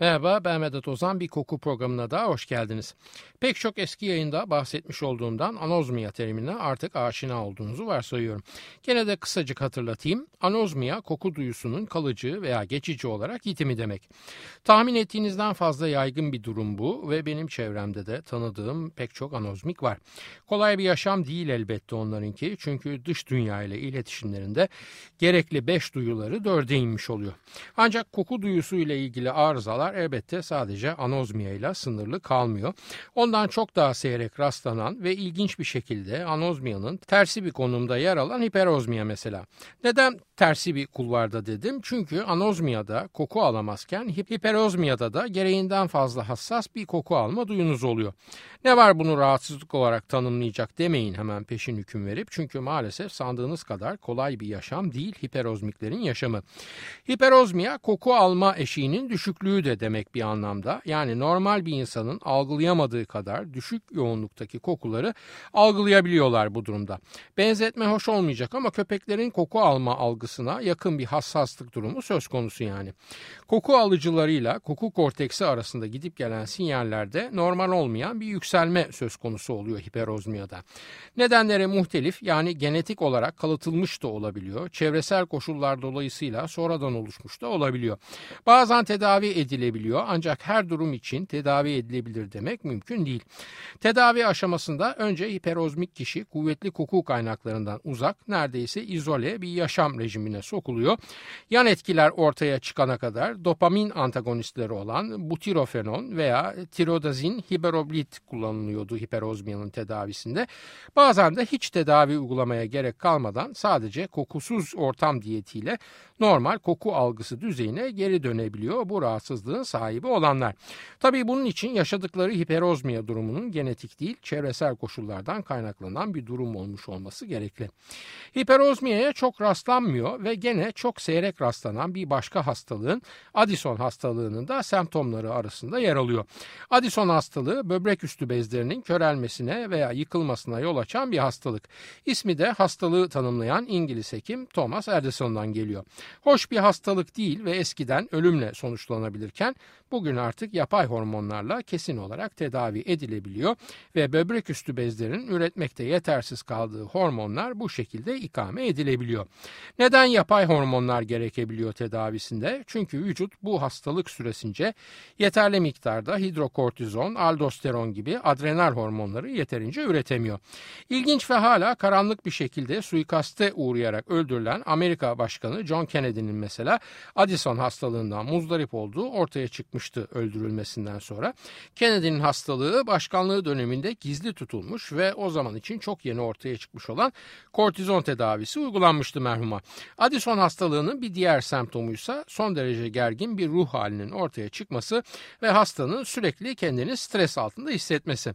Merhaba ben Vedat Ozan bir koku programına da hoş geldiniz. Pek çok eski yayında bahsetmiş olduğumdan anozmia terimine artık aşina olduğunuzu varsayıyorum. Gene de kısacık hatırlatayım. Anozmia koku duyusunun kalıcı veya geçici olarak yitimi demek. Tahmin ettiğinizden fazla yaygın bir durum bu ve benim çevremde de tanıdığım pek çok anozmik var. Kolay bir yaşam değil elbette onlarınki çünkü dış dünya ile iletişimlerinde gerekli beş duyuları dörde inmiş oluyor. Ancak koku duyusu ile ilgili arızalar elbette sadece anozmia ile sınırlı kalmıyor. Ondan çok daha seyrek rastlanan ve ilginç bir şekilde anozmiyanın tersi bir konumda yer alan hiperozmia mesela. Neden tersi bir kulvarda dedim? Çünkü anozmiyada koku alamazken hiperozmiyada da gereğinden fazla hassas bir koku alma duyunuz oluyor. Ne var bunu rahatsızlık olarak tanımlayacak demeyin hemen peşin hüküm verip çünkü maalesef sandığınız kadar kolay bir yaşam değil hiperozmiklerin yaşamı. Hiperozmiya koku alma eşiğinin düşüklüğü de demek bir anlamda. Yani normal bir insanın algılayamadığı kadar düşük yoğunluktaki kokuları algılayabiliyorlar bu durumda. Benzetme hoş olmayacak ama köpeklerin koku alma algısına yakın bir hassaslık durumu söz konusu yani. Koku alıcılarıyla koku korteksi arasında gidip gelen sinyallerde normal olmayan bir yükselme söz konusu oluyor hiperozmiyada. Nedenleri muhtelif yani genetik olarak kalıtılmış da olabiliyor. Çevresel koşullar dolayısıyla sonradan oluşmuş da olabiliyor. Bazen tedavi edilebiliyor ancak her durum için tedavi edilebilir demek mümkün değil. Tedavi aşamasında önce hiperozmik kişi kuvvetli koku kaynaklarından uzak, neredeyse izole bir yaşam rejimine sokuluyor. Yan etkiler ortaya çıkana kadar dopamin antagonistleri olan butirofenon veya tirodazin hiperoblit kullanılıyordu hiperozmiyanın tedavisinde. Bazen de hiç tedavi uygulamaya gerek kalmadan sadece kokusuz ortam diyetiyle normal koku algısı düzeyine geri dönebiliyor bu rahatsızlığın sahibi olanlar. Tabii bunun için yaşadıkları hiperozmiya durumunun genetik değil çevresel koşullardan kaynaklanan bir durum olmuş olması gerekli. Hiperozmiyaya çok rastlanmıyor ve gene çok seyrek rastlanan bir başka hastalığın Addison hastalığının da semptomları arasında yer alıyor. Addison hastalığı böbrek üstü bezlerinin körelmesine veya yıkılmasına yol açan bir hastalık. İsmi de hastalığı tanımlayan İngiliz hekim Thomas Addison'dan geliyor. Hoş bir hastalık değil ve eskiden ölümle sonuçlanabilirken bugün artık yapay hormonlarla kesin olarak tedavi edilebiliyor ve böbrek üstü bezlerin üretmekte yetersiz kaldığı hormonlar bu şekilde ikame edilebiliyor. Neden yapay hormonlar gerekebiliyor tedavisinde? Çünkü vücut bu hastalık süresince yeterli miktarda hidrokortizon, aldosteron gibi adrenal hormonları yeterince üretemiyor. İlginç ve hala karanlık bir şekilde suikaste uğrayarak öldürülen Amerika Başkanı John Kennedy'nin mesela Addison hastalığından muzdarip olduğu ortaya çıkmıştı öldürülmesinden sonra. Kennedy'nin hastalığı başkanlığı döneminde gizli tutulmuş ve o zaman için çok yeni ortaya çıkmış olan kortizon tedavisi uygulanmıştı merhuma. Addison hastalığının bir diğer semptomuysa son derece gergin bir ruh halinin ortaya çıkması ve hastanın sürekli kendini stres altında hissetmesi.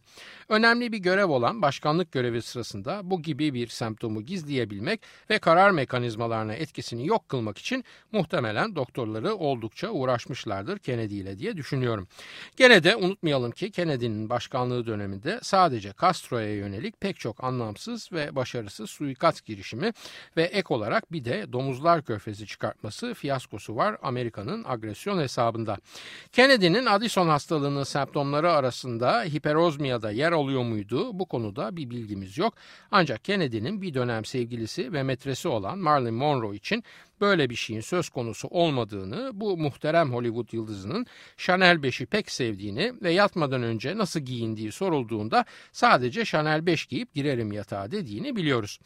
Önemli bir görev olan başkanlık görevi sırasında bu gibi bir semptomu gizleyebilmek ve karar mekanizmalarına etkisini yok kılmak için muhtemelen doktorları oldukça uğraşmışlardır Kennedy ile diye düşünüyorum. Gene de unutmayalım ki Kennedy'nin başkanlığı döneminde sadece Castro'ya yönelik pek çok anlamsız ve başarısız suikast girişimi ve ek olarak bir de domuzlar körfezi çıkartması fiyaskosu var Amerika'nın agresyon hesabında. Kennedy'nin Addison hastalığının semptomları arasında hiperozmiyada yer alıyor muydu? Bu konuda bir bilgimiz yok. Ancak Kennedy'nin bir dönem sevgilisi ve metresi olan Marilyn Monroe için böyle bir şeyin söz konusu olmadığını, bu muhterem Hollywood yıldızının Chanel 5'i pek sevdiğini ve yatmadan önce nasıl giyindiği sorulduğunda sadece Chanel 5 giyip girerim yatağa dediğini biliyoruz.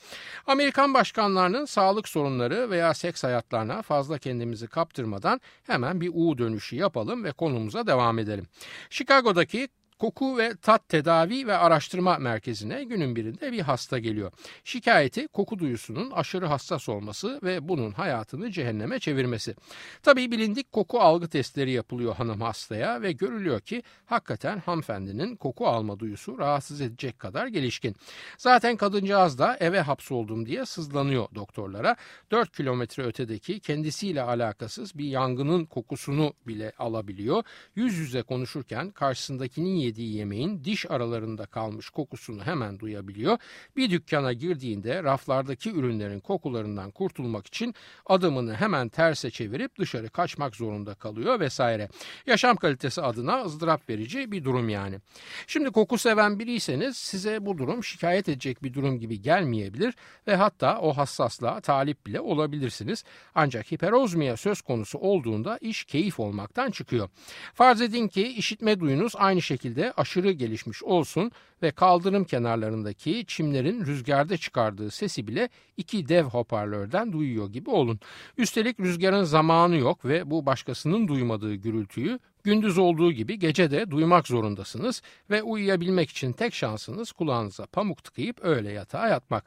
Amerikan başkanlarının sağlık sorunları veya seks hayatlarına fazla kendimizi kaptırmadan hemen bir U dönüşü yapalım ve konumuza devam edelim. Chicago'daki koku ve tat tedavi ve araştırma merkezine günün birinde bir hasta geliyor. Şikayeti koku duyusunun aşırı hassas olması ve bunun hayatını cehenneme çevirmesi. Tabii bilindik koku algı testleri yapılıyor hanım hastaya ve görülüyor ki hakikaten hanımefendinin koku alma duyusu rahatsız edecek kadar gelişkin. Zaten kadıncağız da eve hapsoldum diye sızlanıyor doktorlara. 4 kilometre ötedeki kendisiyle alakasız bir yangının kokusunu bile alabiliyor. Yüz yüze konuşurken karşısındakinin yediği yemeğin diş aralarında kalmış kokusunu hemen duyabiliyor. Bir dükkana girdiğinde raflardaki ürünlerin kokularından kurtulmak için adımını hemen terse çevirip dışarı kaçmak zorunda kalıyor vesaire. Yaşam kalitesi adına ızdırap verici bir durum yani. Şimdi koku seven biriyseniz size bu durum şikayet edecek bir durum gibi gelmeyebilir ve hatta o hassaslığa talip bile olabilirsiniz. Ancak hiperozmiya söz konusu olduğunda iş keyif olmaktan çıkıyor. Farz edin ki işitme duyunuz aynı şekilde aşırı gelişmiş olsun ve kaldırım kenarlarındaki çimlerin rüzgarda çıkardığı sesi bile iki dev hoparlörden duyuyor gibi olun. Üstelik rüzgarın zamanı yok ve bu başkasının duymadığı gürültüyü Gündüz olduğu gibi gece de duymak zorundasınız ve uyuyabilmek için tek şansınız kulağınıza pamuk tıkayıp öyle yatağa yatmak.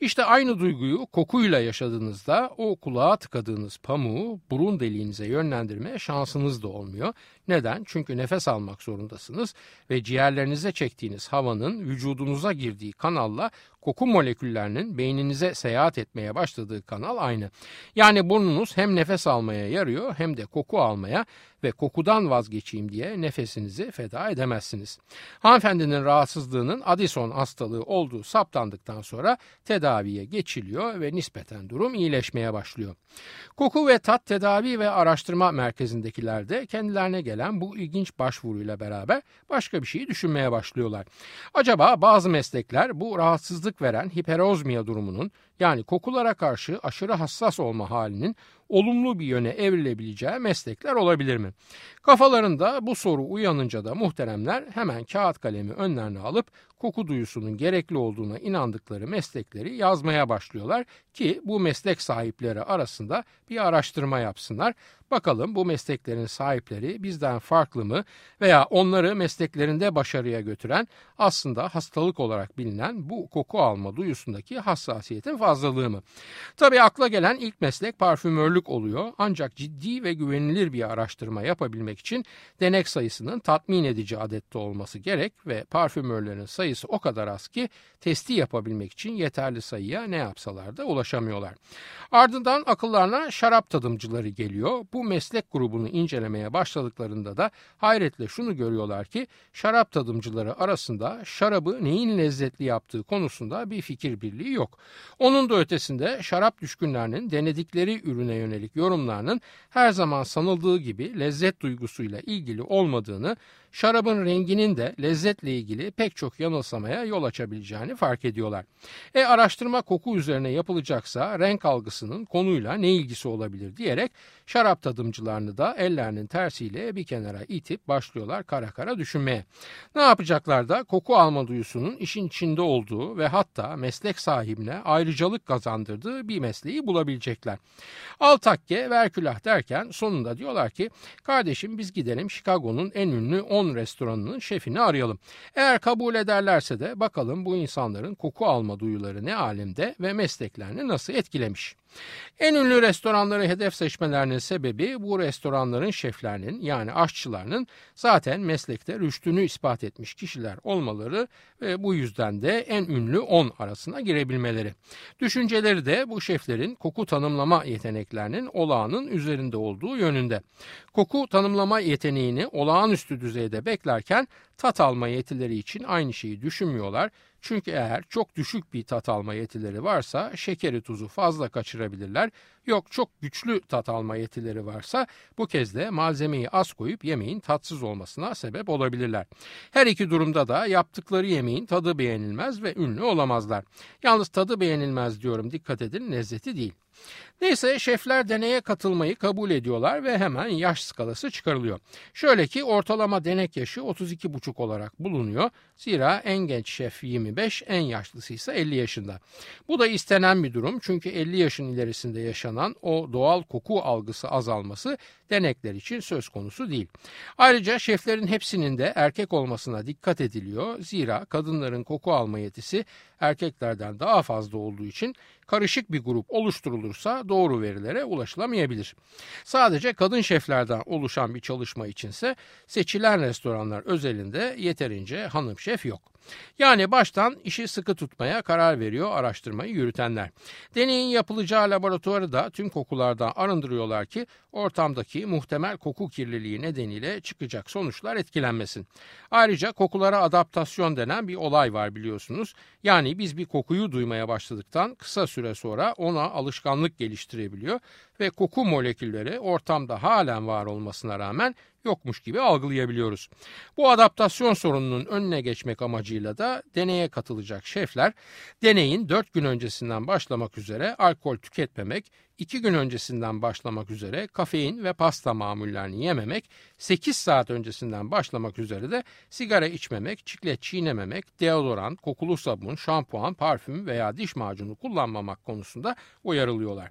İşte aynı duyguyu kokuyla yaşadığınızda o kulağa tıkadığınız pamuğu burun deliğinize yönlendirmeye şansınız da olmuyor. Neden? Çünkü nefes almak zorundasınız ve ciğerlerinize çektiğiniz havanın vücudunuza girdiği kanalla koku moleküllerinin beyninize seyahat etmeye başladığı kanal aynı. Yani burnunuz hem nefes almaya yarıyor hem de koku almaya ve kokudan vazgeçeyim diye nefesinizi feda edemezsiniz. Hanımefendinin rahatsızlığının Addison hastalığı olduğu saptandıktan sonra tedaviye geçiliyor ve nispeten durum iyileşmeye başlıyor. Koku ve tat tedavi ve araştırma merkezindekiler de kendilerine gelen bu ilginç başvuruyla beraber başka bir şeyi düşünmeye başlıyorlar. Acaba bazı meslekler bu rahatsızlık veren hiperozmiya durumunun yani kokulara karşı aşırı hassas olma halinin olumlu bir yöne evrilebileceği meslekler olabilir mi? Kafalarında bu soru uyanınca da muhteremler hemen kağıt kalemi önlerine alıp koku duyusunun gerekli olduğuna inandıkları meslekleri yazmaya başlıyorlar ki bu meslek sahipleri arasında bir araştırma yapsınlar. Bakalım bu mesleklerin sahipleri bizden farklı mı veya onları mesleklerinde başarıya götüren aslında hastalık olarak bilinen bu koku alma duyusundaki hassasiyetin fazlalığı mı? Tabii akla gelen ilk meslek parfümörlük oluyor ancak ciddi ve güvenilir bir araştırma yapabilmek için denek sayısının tatmin edici adette olması gerek ve parfümörlerin sayısı o kadar az ki testi yapabilmek için yeterli sayıya ne yapsalar da ulaşamıyorlar. Ardından akıllarına şarap tadımcıları geliyor. Bu meslek grubunu incelemeye başladıklarında da hayretle şunu görüyorlar ki şarap tadımcıları arasında şarabı neyin lezzetli yaptığı konusunda bir fikir birliği yok. Onun da ötesinde şarap düşkünlerinin denedikleri ürüne yönelik yorumlarının her zaman sanıldığı gibi lezzet duygusuyla ilgili olmadığını şarabın renginin de lezzetle ilgili pek çok yanılsamaya yol açabileceğini fark ediyorlar. E araştırma koku üzerine yapılacaksa renk algısının konuyla ne ilgisi olabilir diyerek şarap tadımcılarını da ellerinin tersiyle bir kenara itip başlıyorlar kara kara düşünmeye. Ne yapacaklar da koku alma duyusunun işin içinde olduğu ve hatta meslek sahibine ayrıcalık kazandırdığı bir mesleği bulabilecekler. Al takke ver külah derken sonunda diyorlar ki kardeşim biz gidelim Chicago'nun en ünlü 10 10 restoranının şefini arayalım. Eğer kabul ederlerse de bakalım bu insanların koku alma duyuları ne alemde ve mesleklerini nasıl etkilemiş. En ünlü restoranları hedef seçmelerinin sebebi bu restoranların şeflerinin yani aşçılarının zaten meslekte rüştünü ispat etmiş kişiler olmaları ve bu yüzden de en ünlü 10 arasına girebilmeleri. Düşünceleri de bu şeflerin koku tanımlama yeteneklerinin olağanın üzerinde olduğu yönünde. Koku tanımlama yeteneğini olağanüstü düzeyde beklerken tat alma yetileri için aynı şeyi düşünmüyorlar çünkü eğer çok düşük bir tat alma yetileri varsa şekeri tuzu fazla kaçırabilirler. Yok çok güçlü tat alma yetileri varsa bu kez de malzemeyi az koyup yemeğin tatsız olmasına sebep olabilirler. Her iki durumda da yaptıkları yemeğin tadı beğenilmez ve ünlü olamazlar. Yalnız tadı beğenilmez diyorum dikkat edin lezzeti değil. Neyse şefler deneye katılmayı kabul ediyorlar ve hemen yaş skalası çıkarılıyor. Şöyle ki ortalama denek yaşı 32,5 olarak bulunuyor. Zira en genç şef 25, en yaşlısı ise 50 yaşında. Bu da istenen bir durum çünkü 50 yaşın ilerisinde yaşanan o doğal koku algısı azalması denekler için söz konusu değil. Ayrıca şeflerin hepsinin de erkek olmasına dikkat ediliyor. Zira kadınların koku alma yetisi erkeklerden daha fazla olduğu için karışık bir grup oluşturulursa doğru verilere ulaşılamayabilir. Sadece kadın şeflerden oluşan bir çalışma içinse seçilen restoranlar özelinde yeterince hanım şef yok. Yani baştan işi sıkı tutmaya karar veriyor araştırmayı yürütenler. Deneyin yapılacağı laboratuvarı da tüm kokulardan arındırıyorlar ki ortamdaki muhtemel koku kirliliği nedeniyle çıkacak sonuçlar etkilenmesin. Ayrıca kokulara adaptasyon denen bir olay var biliyorsunuz. Yani biz bir kokuyu duymaya başladıktan kısa süre sonra ona alışkanlık geliştirebiliyor ve koku molekülleri ortamda halen var olmasına rağmen yokmuş gibi algılayabiliyoruz. Bu adaptasyon sorununun önüne geçmek amacıyla da deneye katılacak şefler deneyin 4 gün öncesinden başlamak üzere alkol tüketmemek, 2 gün öncesinden başlamak üzere kafein ve pasta mamullerini yememek, 8 saat öncesinden başlamak üzere de sigara içmemek, çiklet çiğnememek, deodorant, kokulu sabun, şampuan, parfüm veya diş macunu kullanmamak konusunda uyarılıyorlar.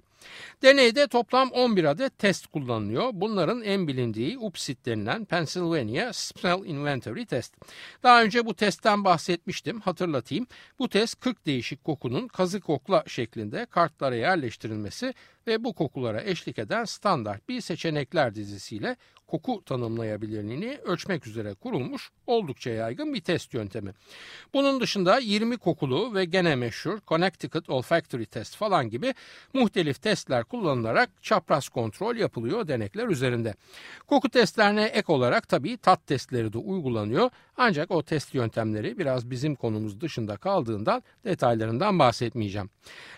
Deneyde toplam 11 adet test kullanılıyor. Bunların en bilindiği UPSIT denilen Pennsylvania Smell Inventory Test. Daha önce bu testten bahsetmiştim. Hatırlatayım. Bu test 40 değişik kokunun kazı kokla şeklinde kartlara yerleştirilmesi ve bu kokulara eşlik eden standart bir seçenekler dizisiyle koku tanımlayabilirliğini ölçmek üzere kurulmuş oldukça yaygın bir test yöntemi. Bunun dışında 20 kokulu ve gene meşhur Connecticut Olfactory Test falan gibi muhtelif testler kullanılarak çapraz kontrol yapılıyor denekler üzerinde. Koku testlerine ek olarak tabii tat testleri de uygulanıyor ancak o test yöntemleri biraz bizim konumuz dışında kaldığından detaylarından bahsetmeyeceğim.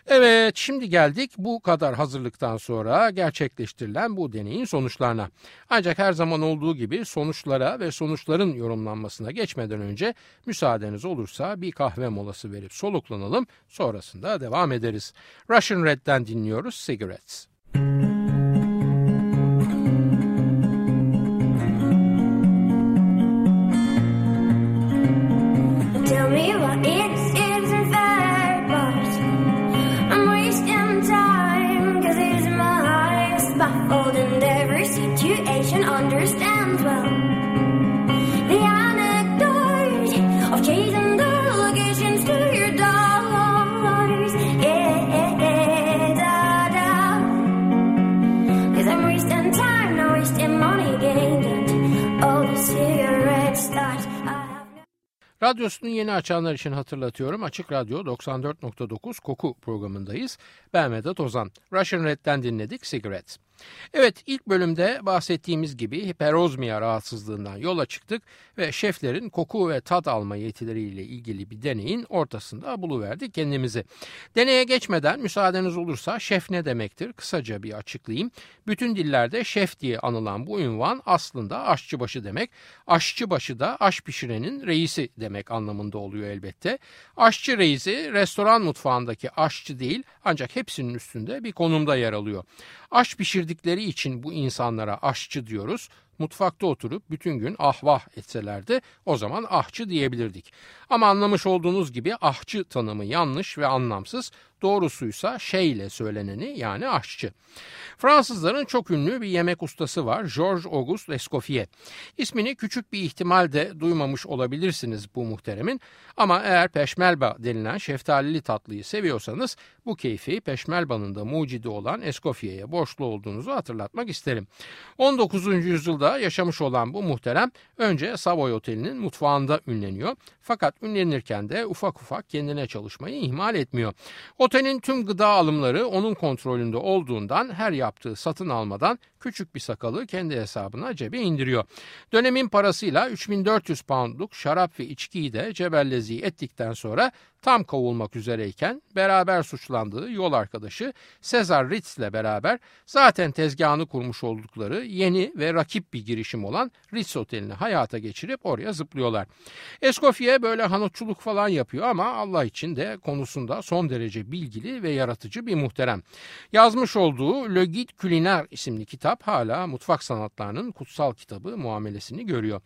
Evet şimdi geldik bu kadar hazırlıktan sonra gerçekleştirilen bu deneyin sonuçlarına. Ancak her zaman olduğu gibi sonuçlara ve sonuçların yorumlanmasına geçmeden önce müsaadeniz olursa bir kahve molası verip soluklanalım sonrasında devam ederiz. Russian Red'den dinliyoruz Cigarettes. Radyosunu yeni açanlar için hatırlatıyorum. Açık Radyo 94.9 Koku programındayız. Ben Vedat Ozan. Russian Red'den dinledik Cigarettes. Evet ilk bölümde bahsettiğimiz gibi hiperozmia rahatsızlığından yola çıktık ve şeflerin koku ve tat alma yetileriyle ilgili bir deneyin ortasında buluverdik kendimizi. Deneye geçmeden müsaadeniz olursa şef ne demektir kısaca bir açıklayayım. Bütün dillerde şef diye anılan bu ünvan aslında aşçıbaşı demek. Aşçıbaşı da aş pişirenin reisi demek anlamında oluyor elbette. Aşçı reisi restoran mutfağındaki aşçı değil ancak hepsinin üstünde bir konumda yer alıyor. Aş pişirdikleri için bu insanlara aşçı diyoruz. Mutfakta oturup bütün gün ahvah etselerdi o zaman ahçı diyebilirdik. Ama anlamış olduğunuz gibi ahçı tanımı yanlış ve anlamsız. Doğrusuysa şey ile söyleneni yani aşçı. Fransızların çok ünlü bir yemek ustası var Georges Auguste Escoffier. İsmini küçük bir ihtimalde duymamış olabilirsiniz bu muhteremin ama eğer peşmelba denilen şeftalili tatlıyı seviyorsanız bu keyfi peşmelbanın da mucidi olan Escoffier'e borçlu olduğunuzu hatırlatmak isterim. 19. yüzyılda yaşamış olan bu muhterem önce Savoy Oteli'nin mutfağında ünleniyor. Fakat ünlenirken de ufak ufak kendine çalışmayı ihmal etmiyor. Otelin tüm gıda alımları onun kontrolünde olduğundan her yaptığı satın almadan küçük bir sakalı kendi hesabına cebe indiriyor. Dönemin parasıyla 3400 poundluk şarap ve içkiyi de cebellezi ettikten sonra tam kovulmak üzereyken beraber suçlandığı yol arkadaşı Cesar Ritz ile beraber zaten tezgahını kurmuş oldukları yeni ve rakip bir girişim olan Ritz Oteli'ni hayata geçirip oraya zıplıyorlar. Escoffier böyle hanutçuluk falan yapıyor ama Allah için de konusunda son derece bilgili ve yaratıcı bir muhterem. Yazmış olduğu Le Guide Culinaire isimli kitap kitap hala mutfak sanatlarının kutsal kitabı muamelesini görüyor.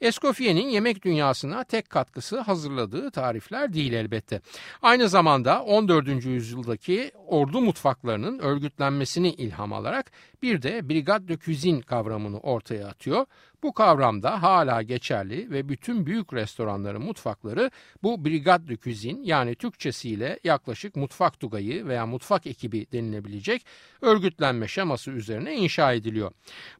Escoffier'in yemek dünyasına tek katkısı hazırladığı tarifler değil elbette. Aynı zamanda 14. yüzyıldaki ordu mutfaklarının örgütlenmesini ilham alarak bir de Brigade de Cuisine kavramını ortaya atıyor. Bu kavram da hala geçerli ve bütün büyük restoranların mutfakları bu Brigade de Cuisine yani Türkçesiyle yaklaşık mutfak tugayı veya mutfak ekibi denilebilecek örgütlenme şeması üzerine inşa ediliyor.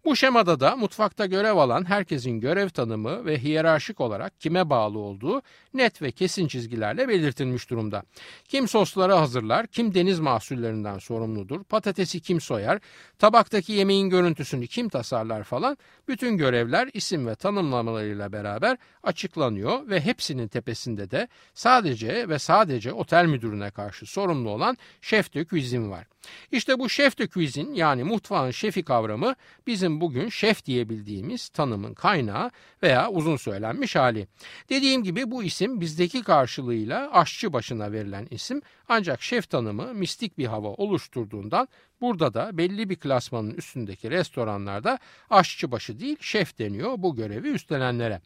Bu şemada da mutfakta görev alan herkesin görev tanımı ve hiyerarşik olarak kime bağlı olduğu net ve kesin çizgilerle belirtilmiş durumda. Kim sosları hazırlar, kim deniz mahsullerinden sorumludur, patatesi kim soyar, tabaktaki yemeğin görüntüsünü kim tasarlar falan bütün görevler isim ve tanımlamalarıyla beraber açıklanıyor ve hepsinin tepesinde de sadece ve sadece otel müdürüne karşı sorumlu olan şef de var. İşte bu şef de cuisine yani mutfağın şefi kavramı bizim bugün şef diyebildiğimiz tanımın kaynağı veya uzun söylenmiş hali. Dediğim gibi bu isim bizdeki karşılığıyla aşçı başına verilen isim ancak şef tanımı mistik bir hava oluşturduğundan Burada da belli bir klasmanın üstündeki restoranlarda aşçıbaşı değil şef deniyor bu görevi üstlenenlere.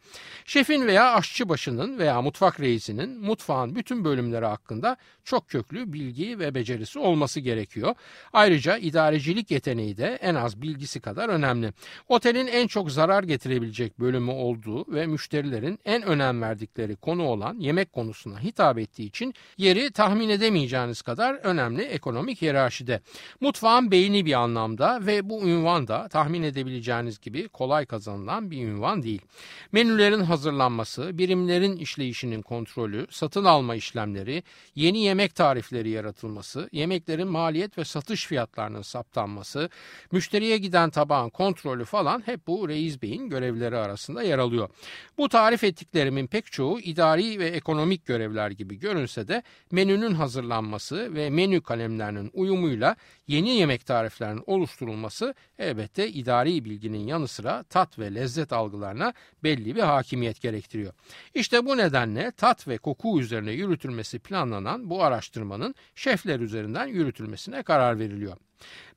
Şefin veya aşçıbaşının veya mutfak reisinin mutfağın bütün bölümleri hakkında çok köklü bilgi ve becerisi olması gerekiyor. Ayrıca idarecilik yeteneği de en az bilgisi kadar önemli. Otelin en çok zarar getirebilecek bölümü olduğu ve müşterilerin en önem verdikleri konu olan yemek konusuna hitap ettiği için yeri tahmin edemeyeceğiniz kadar önemli ekonomik hiyerarşide. Mutfağın beyni bir anlamda ve bu ünvan da tahmin edebileceğiniz gibi kolay kazanılan bir ünvan değil. Menülerin hazırlanması, birimlerin işleyişinin kontrolü, satın alma işlemleri, yeni yemek tarifleri yaratılması, yemeklerin maliyet ve satış fiyatlarının saptanması, müşteriye giden tabağın kontrolü falan hep bu reis beyin görevleri arasında yer alıyor. Bu tarif ettiklerimin pek çoğu idari ve ekonomik görevler gibi görünse de menünün hazırlanması ve menü kalemlerinin uyumuyla yeni yemek tariflerinin oluşturulması elbette idari bilginin yanı sıra tat ve lezzet algılarına belli bir hakimiyet gerektiriyor. İşte bu nedenle tat ve koku üzerine yürütülmesi planlanan bu araştırmanın şefler üzerinden yürütülmesine karar veriliyor.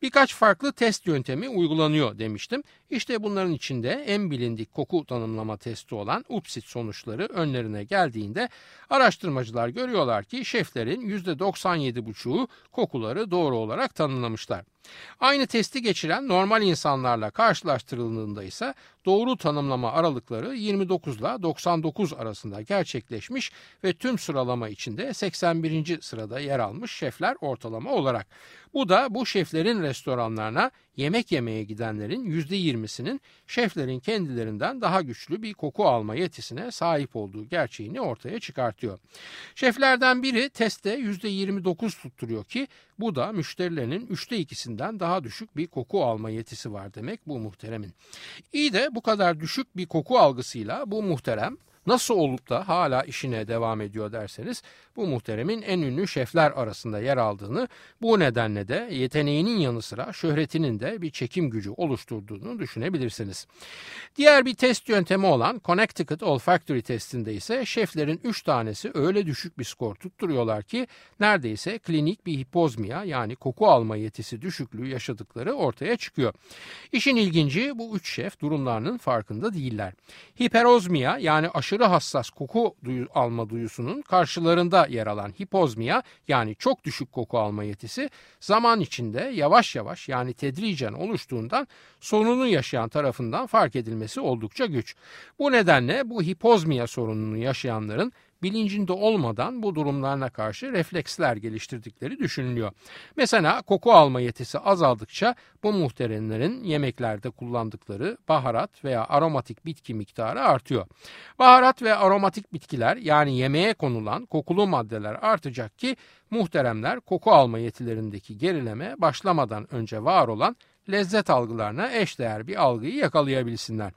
Birkaç farklı test yöntemi uygulanıyor demiştim. İşte bunların içinde en bilindik koku tanımlama testi olan UPSIT sonuçları önlerine geldiğinde araştırmacılar görüyorlar ki şeflerin %97,5'u kokuları doğru olarak tanımlamışlar. Aynı testi geçiren normal insanlarla karşılaştırıldığında ise doğru tanımlama aralıkları 29 ile 99 arasında gerçekleşmiş ve tüm sıralama içinde 81. sırada yer almış şefler ortalama olarak. Bu da bu şeflerin restoranlarına yemek yemeye gidenlerin %20'sinin şeflerin kendilerinden daha güçlü bir koku alma yetisine sahip olduğu gerçeğini ortaya çıkartıyor. Şeflerden biri testte %29 tutturuyor ki bu da müşterilerinin üçte ikisinden daha düşük bir koku alma yetisi var demek bu muhteremin. İyi de bu kadar düşük bir koku algısıyla bu muhterem Nasıl olup da hala işine devam ediyor derseniz bu muhteremin en ünlü şefler arasında yer aldığını bu nedenle de yeteneğinin yanı sıra şöhretinin de bir çekim gücü oluşturduğunu düşünebilirsiniz. Diğer bir test yöntemi olan Connecticut Olfactory testinde ise şeflerin 3 tanesi öyle düşük bir skor tutturuyorlar ki neredeyse klinik bir hipozmia yani koku alma yetisi düşüklüğü yaşadıkları ortaya çıkıyor. İşin ilginci bu 3 şef durumlarının farkında değiller. Hiperozmia yani aşırı aşırı hassas koku duyu, alma duyusunun karşılarında yer alan hipozmia yani çok düşük koku alma yetisi zaman içinde yavaş yavaş yani tedricen oluştuğundan sorunu yaşayan tarafından fark edilmesi oldukça güç. Bu nedenle bu hipozmia sorununu yaşayanların bilincinde olmadan bu durumlarına karşı refleksler geliştirdikleri düşünülüyor. Mesela koku alma yetisi azaldıkça bu muhteremlerin yemeklerde kullandıkları baharat veya aromatik bitki miktarı artıyor. Baharat ve aromatik bitkiler yani yemeğe konulan kokulu maddeler artacak ki muhteremler koku alma yetilerindeki gerileme başlamadan önce var olan lezzet algılarına eşdeğer bir algıyı yakalayabilsinler.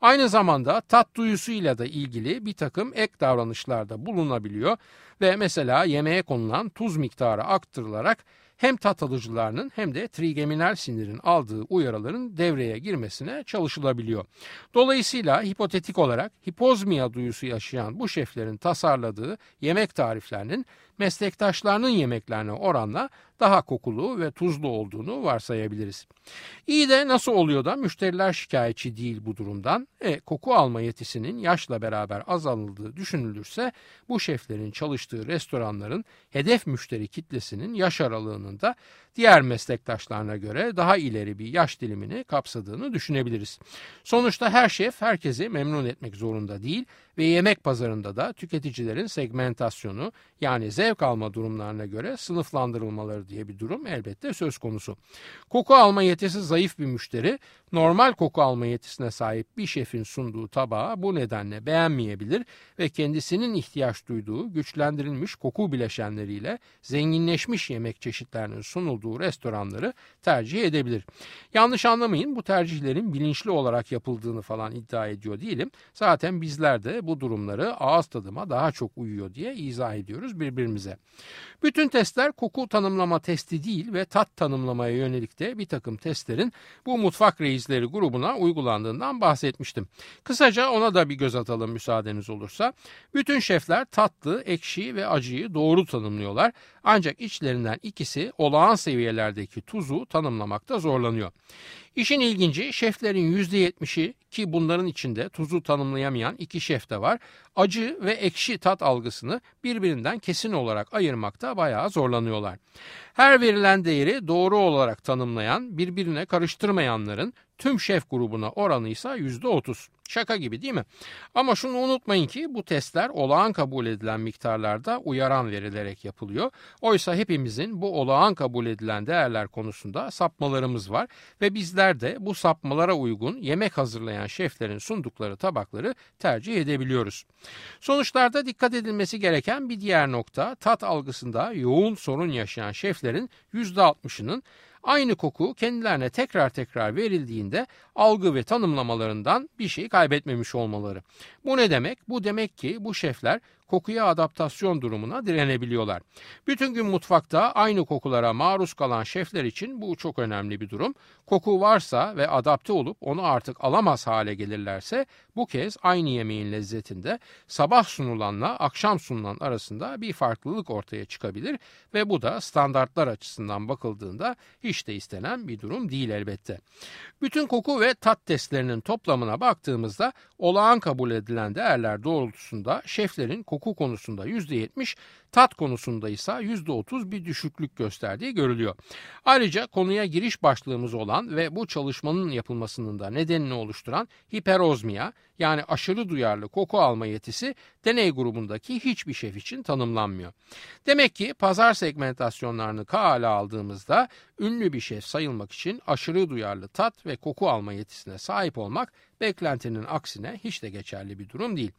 Aynı zamanda tat duyusuyla da ilgili bir takım ek davranışlarda bulunabiliyor ve mesela yemeğe konulan tuz miktarı arttırılarak hem tat alıcılarının hem de trigeminal sinirin aldığı uyarıların devreye girmesine çalışılabiliyor. Dolayısıyla hipotetik olarak hipozmia duyusu yaşayan bu şeflerin tasarladığı yemek tariflerinin meslektaşlarının yemeklerine oranla daha kokulu ve tuzlu olduğunu varsayabiliriz. İyi de nasıl oluyor da müşteriler şikayetçi değil bu durumdan? E, koku alma yetisinin yaşla beraber azalıldığı düşünülürse bu şeflerin çalıştığı restoranların hedef müşteri kitlesinin yaş aralığının da diğer meslektaşlarına göre daha ileri bir yaş dilimini kapsadığını düşünebiliriz. Sonuçta her şef herkesi memnun etmek zorunda değil ve yemek pazarında da tüketicilerin segmentasyonu yani zevk alma durumlarına göre sınıflandırılmaları diye bir durum elbette söz konusu. Koku alma yetisi zayıf bir müşteri normal koku alma yetisine sahip bir şefin sunduğu tabağı bu nedenle beğenmeyebilir ve kendisinin ihtiyaç duyduğu güçlendirilmiş koku bileşenleriyle zenginleşmiş yemek çeşitlerinin sunulduğu restoranları tercih edebilir. Yanlış anlamayın bu tercihlerin bilinçli olarak yapıldığını falan iddia ediyor değilim. Zaten bizler de bu durumları ağız tadıma daha çok uyuyor diye izah ediyoruz birbirimize. Bütün testler koku tanımlama testi değil ve tat tanımlamaya yönelik de bir takım testlerin bu mutfak reisleri grubuna uygulandığından bahsetmiştim. Kısaca ona da bir göz atalım müsaadeniz olursa. Bütün şefler tatlı, ekşi ve acıyı doğru tanımlıyorlar. Ancak içlerinden ikisi olağan seviyelerdeki tuzu tanımlamakta zorlanıyor. İşin ilginci şeflerin %70'i ki bunların içinde tuzu tanımlayamayan iki şef de var. Acı ve ekşi tat algısını birbirinden kesin olarak ayırmakta bayağı zorlanıyorlar. Her verilen değeri doğru olarak tanımlayan, birbirine karıştırmayanların tüm şef grubuna oranı ise %30. Şaka gibi değil mi? Ama şunu unutmayın ki bu testler olağan kabul edilen miktarlarda uyaran verilerek yapılıyor. Oysa hepimizin bu olağan kabul edilen değerler konusunda sapmalarımız var ve bizler de bu sapmalara uygun yemek hazırlayan şeflerin sundukları tabakları tercih edebiliyoruz. Sonuçlarda dikkat edilmesi gereken bir diğer nokta tat algısında yoğun sorun yaşayan şeflerin %60'ının Aynı koku kendilerine tekrar tekrar verildiğinde algı ve tanımlamalarından bir şey kaybetmemiş olmaları. Bu ne demek? Bu demek ki bu şefler kokuya adaptasyon durumuna direnebiliyorlar. Bütün gün mutfakta aynı kokulara maruz kalan şefler için bu çok önemli bir durum. Koku varsa ve adapte olup onu artık alamaz hale gelirlerse bu kez aynı yemeğin lezzetinde sabah sunulanla akşam sunulan arasında bir farklılık ortaya çıkabilir ve bu da standartlar açısından bakıldığında hiç de istenen bir durum değil elbette. Bütün koku ve tat testlerinin toplamına baktığımızda olağan kabul edilen değerler doğrultusunda şeflerin koku konusunda %70, tat konusunda ise %30 bir düşüklük gösterdiği görülüyor. Ayrıca konuya giriş başlığımız olan ve bu çalışmanın yapılmasının da nedenini oluşturan hiperozmia yani aşırı duyarlı koku alma yetisi deney grubundaki hiçbir şef için tanımlanmıyor. Demek ki pazar segmentasyonlarını kale aldığımızda ünlü bir şef sayılmak için aşırı duyarlı tat ve koku alma yetisine sahip olmak beklentinin aksine hiç de geçerli bir durum değil.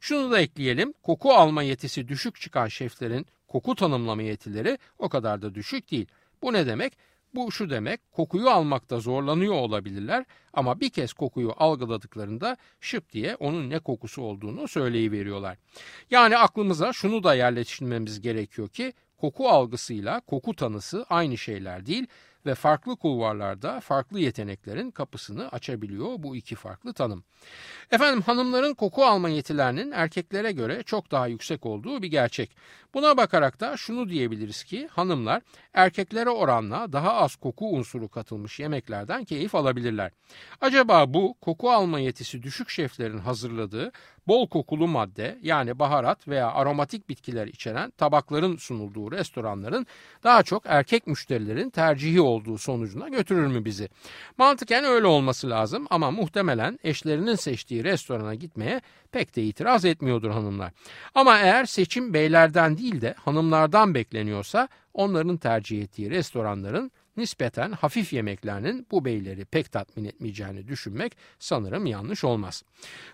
Şunu da ekleyelim, koku alma yetisi düşük çıkan şeflerin koku tanımlama yetileri o kadar da düşük değil. Bu ne demek? Bu şu demek kokuyu almakta zorlanıyor olabilirler ama bir kez kokuyu algıladıklarında şıp diye onun ne kokusu olduğunu söyleyiveriyorlar. Yani aklımıza şunu da yerleştirmemiz gerekiyor ki koku algısıyla koku tanısı aynı şeyler değil ve farklı kulvarlarda farklı yeteneklerin kapısını açabiliyor bu iki farklı tanım. Efendim hanımların koku alma yetilerinin erkeklere göre çok daha yüksek olduğu bir gerçek. Buna bakarak da şunu diyebiliriz ki hanımlar erkeklere oranla daha az koku unsuru katılmış yemeklerden keyif alabilirler. Acaba bu koku alma yetisi düşük şeflerin hazırladığı bol kokulu madde yani baharat veya aromatik bitkiler içeren tabakların sunulduğu restoranların daha çok erkek müşterilerin tercihi olduğu sonucuna götürür mü bizi? Mantıken öyle olması lazım ama muhtemelen eşlerinin seçtiği restorana gitmeye pek de itiraz etmiyordur hanımlar. Ama eğer seçim beylerden değil de hanımlardan bekleniyorsa onların tercih ettiği restoranların nispeten hafif yemeklerinin bu beyleri pek tatmin etmeyeceğini düşünmek sanırım yanlış olmaz.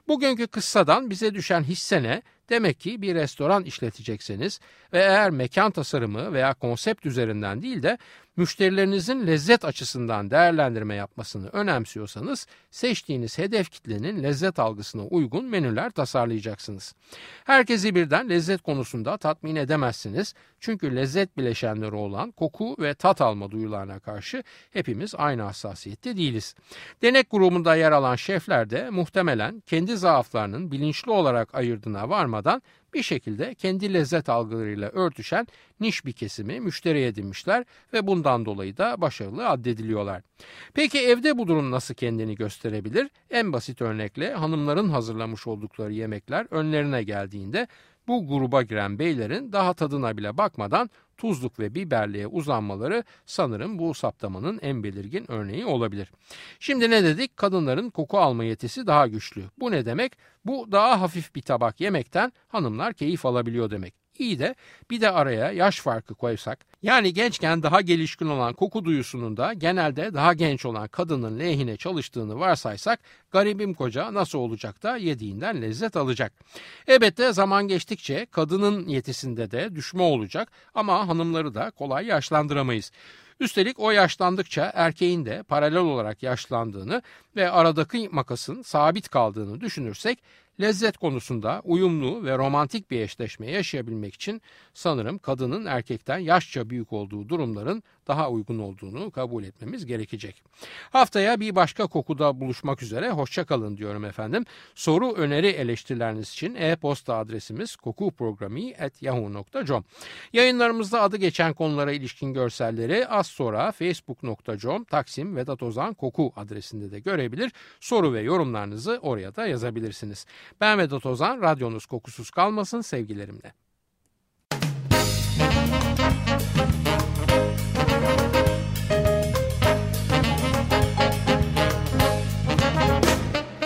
Bugünkü kıssadan bize düşen hisse ne? Demek ki bir restoran işletecekseniz ve eğer mekan tasarımı veya konsept üzerinden değil de müşterilerinizin lezzet açısından değerlendirme yapmasını önemsiyorsanız seçtiğiniz hedef kitlenin lezzet algısına uygun menüler tasarlayacaksınız. Herkesi birden lezzet konusunda tatmin edemezsiniz. Çünkü lezzet bileşenleri olan koku ve tat alma duyularına karşı hepimiz aynı hassasiyette değiliz. Denek grubunda yer alan şefler de muhtemelen kendi zaaflarının bilinçli olarak ayırdığına varmadan bir şekilde kendi lezzet algılarıyla örtüşen niş bir kesimi müşteri edinmişler ve bundan dolayı da başarılı addediliyorlar. Peki evde bu durum nasıl kendini gösterebilir? En basit örnekle hanımların hazırlamış oldukları yemekler önlerine geldiğinde bu gruba giren beylerin daha tadına bile bakmadan tuzluk ve biberliğe uzanmaları sanırım bu saptamanın en belirgin örneği olabilir. Şimdi ne dedik? Kadınların koku alma yetisi daha güçlü. Bu ne demek? Bu daha hafif bir tabak yemekten hanımlar keyif alabiliyor demek. İyi de bir de araya yaş farkı koysak yani gençken daha gelişkin olan koku duyusunun da genelde daha genç olan kadının lehine çalıştığını varsaysak garibim koca nasıl olacak da yediğinden lezzet alacak. Elbette zaman geçtikçe kadının yetisinde de düşme olacak ama hanımları da kolay yaşlandıramayız. Üstelik o yaşlandıkça erkeğin de paralel olarak yaşlandığını ve aradaki makasın sabit kaldığını düşünürsek lezzet konusunda uyumlu ve romantik bir eşleşme yaşayabilmek için sanırım kadının erkekten yaşça büyük olduğu durumların daha uygun olduğunu kabul etmemiz gerekecek. Haftaya bir başka kokuda buluşmak üzere hoşçakalın diyorum efendim. Soru, öneri, eleştirileriniz için e-posta adresimiz kokuprogrami.yahoo.com Yayınlarımızda adı geçen konulara ilişkin görselleri az sonra facebook.com Taksim Vedat Ozan Koku adresinde de görebilir. Soru ve yorumlarınızı oraya da yazabilirsiniz. Ben Vedat Ozan, radyonuz kokusuz kalmasın sevgilerimle.